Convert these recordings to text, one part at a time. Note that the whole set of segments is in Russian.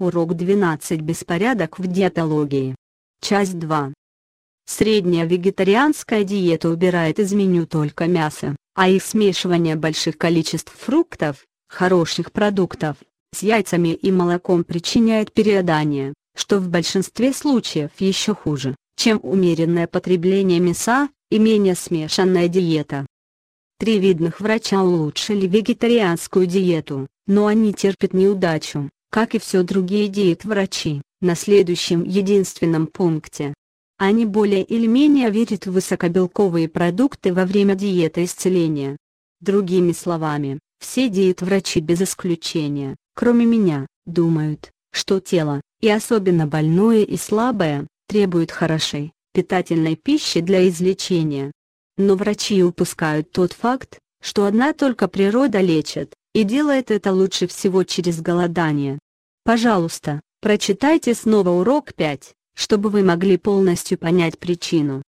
Урок 12 Беспорядок в диетологии. Часть 2. Средняя вегетарианская диета убирает из меню только мясо, а их смешивание больших количеств фруктов, хороших продуктов, с яйцами и молоком причиняет переедание, что в большинстве случаев еще хуже, чем умеренное потребление мяса и менее смешанная диета. Три видных врача улучшили вегетарианскую диету, но они терпят неудачу, как и все другие диет-врачи, на следующем единственном пункте. Они более или менее верят в высокобелковые продукты во время диеты исцеления. Другими словами, все диет-врачи без исключения, кроме меня, думают, что тело, и особенно больное и слабое, требует хорошей, питательной пищи для излечения. Но врачи упускают тот факт, что одна только природа лечит, и делает это лучше всего через голодание. Пожалуйста, прочитайте снова урок 5, чтобы вы могли полностью понять причину.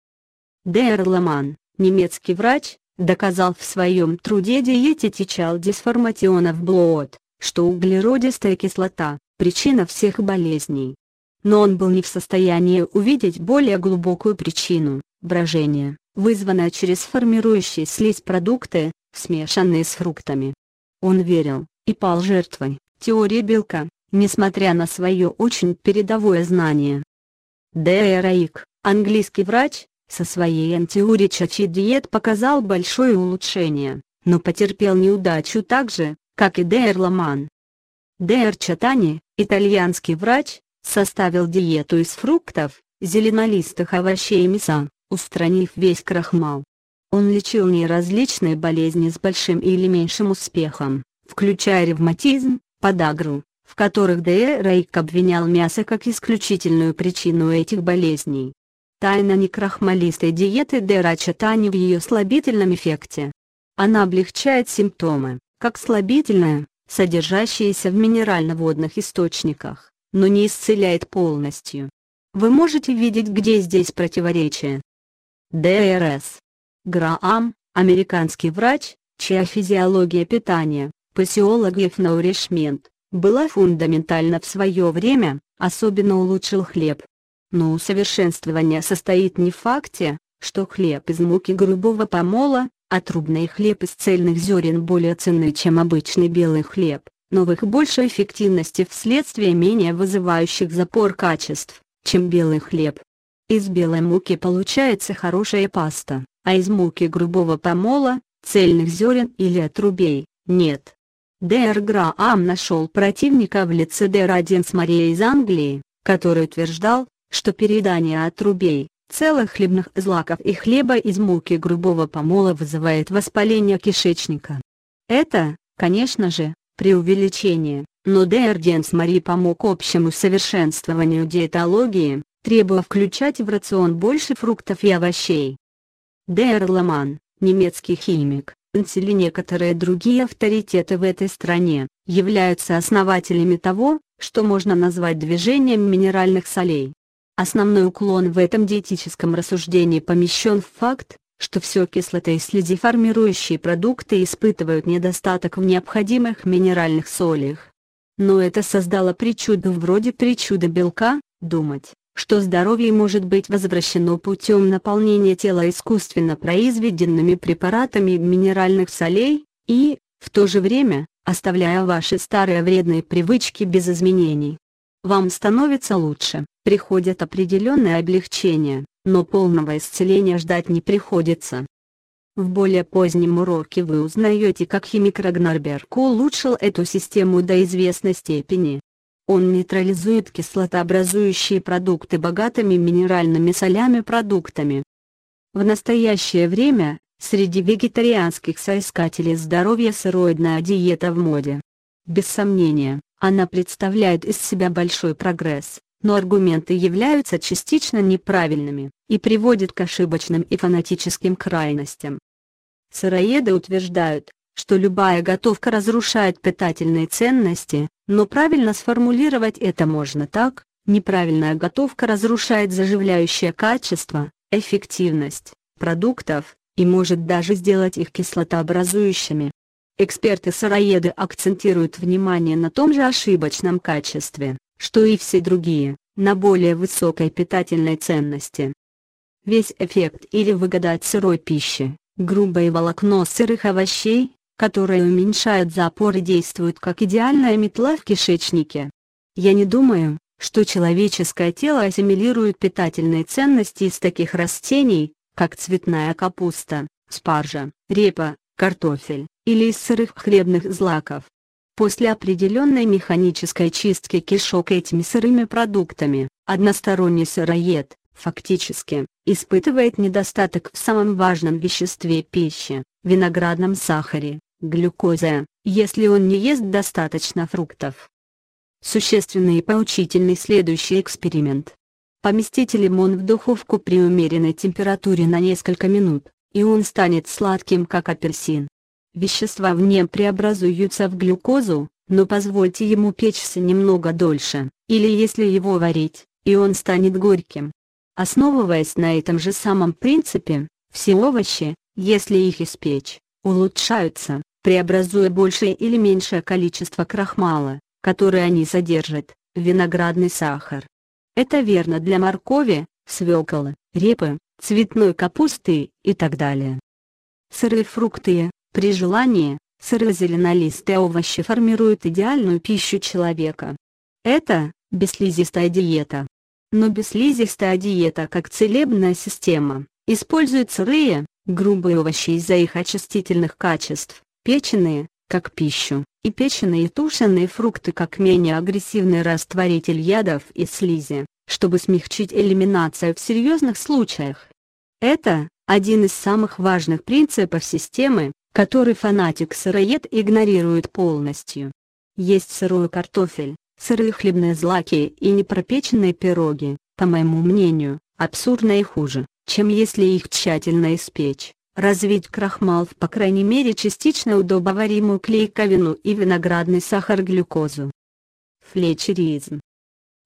Дейр Ламан, немецкий врач, доказал в своем труде диететичал дисформационов блоот, что углеродистая кислота – причина всех болезней. Но он был не в состоянии увидеть более глубокую причину – брожение, вызванное через формирующие слизь продукты, смешанные с фруктами. Он верил, и пал жертвой, теории белка, несмотря на свое очень передовое знание. Д. Раик, английский врач, со своей антиуричачи диет показал большое улучшение, но потерпел неудачу так же, как и Д. Ламан. Д. Чатани, итальянский врач, составил диету из фруктов, зеленолистых овощей и мяса, устранив весь крахмал. Он лечил неразличные болезни с большим или меньшим успехом, включая ревматизм, подагру, в которых Д. Рейк обвинял мясо как исключительную причину этих болезней. Тайна некрахмалистой диеты Д. Рачатани в ее слабительном эффекте. Она облегчает симптомы, как слабительная, содержащаяся в минерально-водных источниках, но не исцеляет полностью. Вы можете видеть где здесь противоречие. Др. С. Грэм, американский врач, чья физиология питания, Physiology of Nourishment, была фундаментальна в свое время, особенно улучшил хлеб. Но усовершенствование состоит не в факте, что хлеб из муки грубого помола, а отрубный хлеб из цельных зерен более ценный, чем обычный белый хлеб, но в их большей эффективности вследствие менее вызывающих запор качеств, чем белый хлеб. Из белой муки получается хорошая паста, а из муки грубого помола, цельных зерен или отрубей, нет. Дэр Граам нашел противника в лице Дэр Аденс Мария из Англии, который утверждал, что переедание отрубей, целых хлебных злаков и хлеба из муки грубого помола вызывает воспаление кишечника. Это, конечно же, преувеличение, но Дерденс Мари помог общему совершенствованию диетологии, требуя включать в рацион больше фруктов и овощей. Дейр Ламан, немецкий химик, Энцель и некоторые другие авторитеты в этой стране, являются основателями того, что можно назвать движением минеральных солей. Основной уклон в этом диетическом рассуждении помещен в факт, что все кислоты и слезиформирующие продукты испытывают недостаток в необходимых минеральных солях. Но это создало причуду вроде причуды белка, думать, что здоровье может быть возвращено путем наполнения тела искусственно произведенными препаратами минеральных солей, и, в то же время, оставляя ваши старые вредные привычки без изменений. Вам становится лучше, приходит определенное облегчение, но полного исцеления ждать не приходится. В более позднем уроке вы узнаете как химик Рагнарберг улучшил эту систему до известной степени, он нейтрализует кислотообразующие продукты богатыми минеральными солями продуктами. В настоящее время, среди вегетарианских соискателей здоровья сыроидная диета в моде. Без сомнения, она представляет из себя большой прогресс, но аргументы являются частично неправильными, и приводят к ошибочным и фанатическим крайностям. Сыроеды утверждают, что любая готовка разрушает питательные ценности, но правильно сформулировать это можно так, неправильная готовка разрушает заживляющее качество, эффективность продуктов, и может даже сделать их кислотообразующими. Эксперты-сыроеды акцентируют внимание на том же ошибочном качестве, что и все другие, на более высокой питательной ценности. Весь эффект или выгода от сырой пищи, грубое волокно сырых овощей, которые уменьшают запор и действуют как идеальная метла в кишечнике. Я не думаю, что человеческое тело ассимилирует питательные ценности из таких растений, как цветная капуста, спаржа, репа, картофель, или из сырых хлебных злаков. После определенной механической чистки кишок этими сырыми продуктами, односторонний сыроед, фактически, испытывает недостаток в самом важном веществе пищи, виноградном сахаре, глюкозе, если он не ест достаточно фруктов. Существенный и поучительный следующий эксперимент. Поместите лимон в духовку при умеренной температуре на несколько минут, и он станет сладким как апельсин. Вещества в нем преобразуются в глюкозу, но позвольте ему печься немного дольше, или если его варить, и он станет горьким. Основываясь на этом же самом принципе, все овощи, если их испечь, улучшаются, преобразуя большее или меньшее количество крахмала, который они содержат, в виноградный сахар. Это верно для моркови, свеклы, репы, цветной капусты и так далее. Сырые фрукты, при желании, сырозеленолистые овощи формируют идеальную пищу человека. Это, бесслизистая диета. Но бесслизистая диета как целебная система, использует сырые, грубые овощи из-за их очистительных качеств, печеные, как пищу, и печеные и тушеные фрукты как менее агрессивный растворитель ядов и слизи, чтобы смягчить элиминацию в серьезных случаях. Это, один из самых важных принципов системы, который фанатик-сыроед игнорирует полностью. Есть сырой картофель, сырые хлебные злаки и непропеченные пироги, по моему мнению, абсурдно и хуже, чем если их тщательно испечь, развить крахмал в по крайней мере частично удобоваримую клейковину и виноградный сахар-глюкозу. Флетчеризм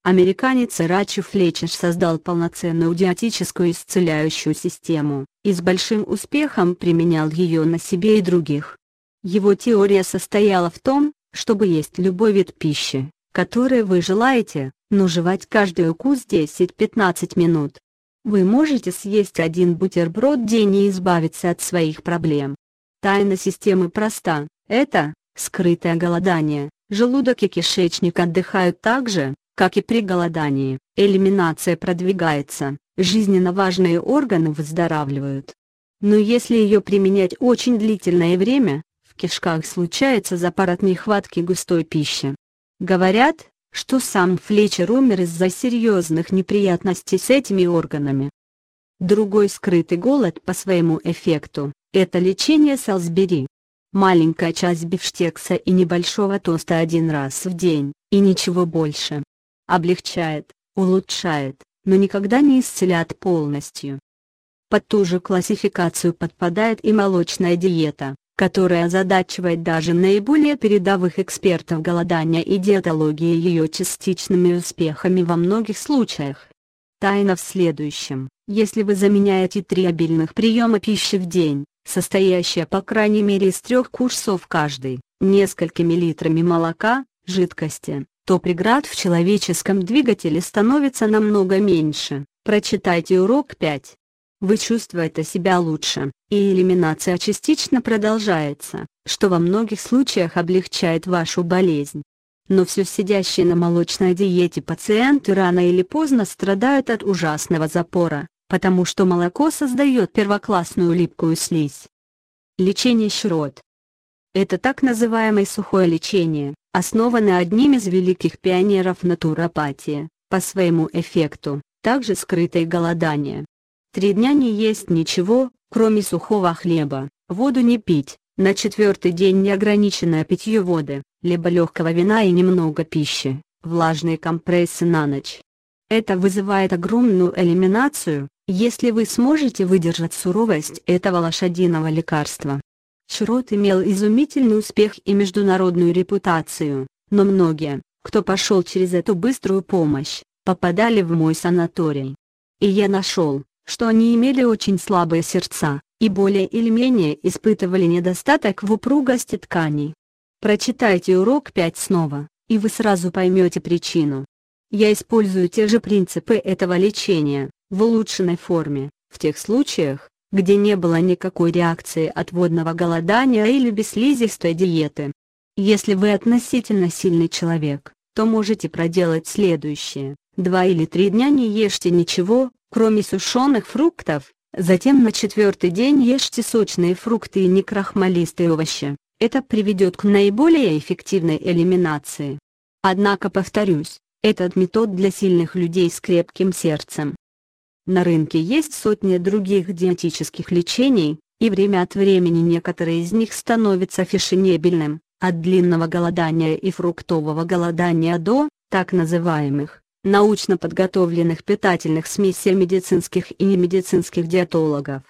Американец Рачи Флетчер создал полноценную диатическую исцеляющую систему, и с большим успехом применял ее на себе и других. Его теория состояла в том, чтобы есть любой вид пищи, который вы желаете, но жевать каждый укус 10-15 минут. Вы можете съесть один бутерброд в день и избавиться от своих проблем. Тайна системы проста, это, скрытое голодание, желудок и кишечник отдыхают так же, как и при голодании, элиминация продвигается, жизненно важные органы выздоравливают. Но если ее применять очень длительное время, в кишках случается запар от нехватки густой пищи. Говорят, что сам Флетчер умер из-за серьезных неприятностей с этими органами. Другой скрытый голод по своему эффекту – это лечение Салсбери. Маленькая часть бифштекса и небольшого тоста один раз в день, и ничего больше. Облегчает, улучшает, но никогда не исцелят полностью. Под ту же классификацию подпадает и молочная диета, которая озадачивает даже наиболее передовых экспертов голодания и диетологии ее частичными успехами во многих случаях. Тайна в следующем, если вы заменяете три обильных приема пищи в день, состоящие по крайней мере из трех курсов каждый, несколькими литрами молока, жидкости, то преград в человеческом двигателе становится намного меньше. Прочитайте урок 5 вы чувствуете себя лучше, и элиминация частично продолжается, что во многих случаях облегчает вашу болезнь. Но все сидящие на молочной диете пациенты рано или поздно страдают от ужасного запора, потому что молоко создает первоклассную липкую слизь. Лечение щурот. Это так называемое сухое лечение, основанное одним из великих пионеров натуропатии, по своему эффекту, также скрытое голодание. Три дня не есть ничего, кроме сухого хлеба, воду не пить, на четвертый день неограниченное питье воды, либо легкого вина и немного пищи, влажные компрессы на ночь. Это вызывает огромную элиминацию, если вы сможете выдержать суровость этого лошадиного лекарства. Шрот имел изумительный успех и международную репутацию, но многие, кто пошел через эту быструю помощь, попадали в мой санаторий. И я нашел, что они имели очень слабые сердца, и более или менее испытывали недостаток в упругости тканей. Прочитайте урок 5 снова, и вы сразу поймете причину. Я использую те же принципы этого лечения, в улучшенной форме, в тех случаях, где не было никакой реакции от водного голодания или бесслизистой диеты. Если вы относительно сильный человек, то можете проделать следующее. Два или три дня не ешьте ничего, кроме сушеных фруктов, затем на четвертый день ешьте сочные фрукты и некрахмалистые овощи. Это приведет к наиболее эффективной элиминации. Однако повторюсь, этот метод для сильных людей с крепким сердцем. На рынке есть сотни других диетических лечений, и время от времени некоторые из них становятся фешенебельным, от длинного голодания и фруктового голодания до, так называемых, научно подготовленных питательных смесей медицинских и немедицинских диетологов.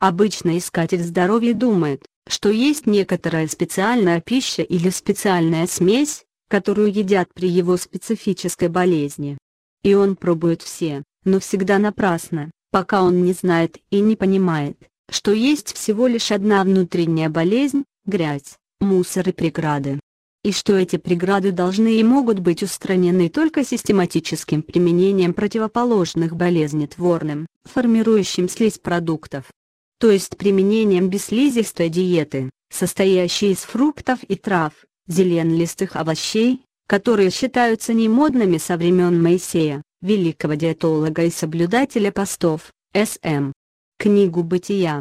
Обычно искатель здоровья думает, что есть некоторая специальная пища или специальная смесь, которую едят при его специфической болезни. И он пробует все, но всегда напрасно, пока он не знает и не понимает, что есть всего лишь одна внутренняя болезнь – грязь, мусор и преграды. И что эти преграды должны и могут быть устранены только систематическим применением противоположных болезнетворным, формирующим слизь продуктов. То есть применением бесслизистой диеты, состоящей из фруктов и трав, зеленолистых овощей, которые считаются немодными со времен Моисея, великого диетолога и соблюдателя постов, С.М. Книгу «Бытия»,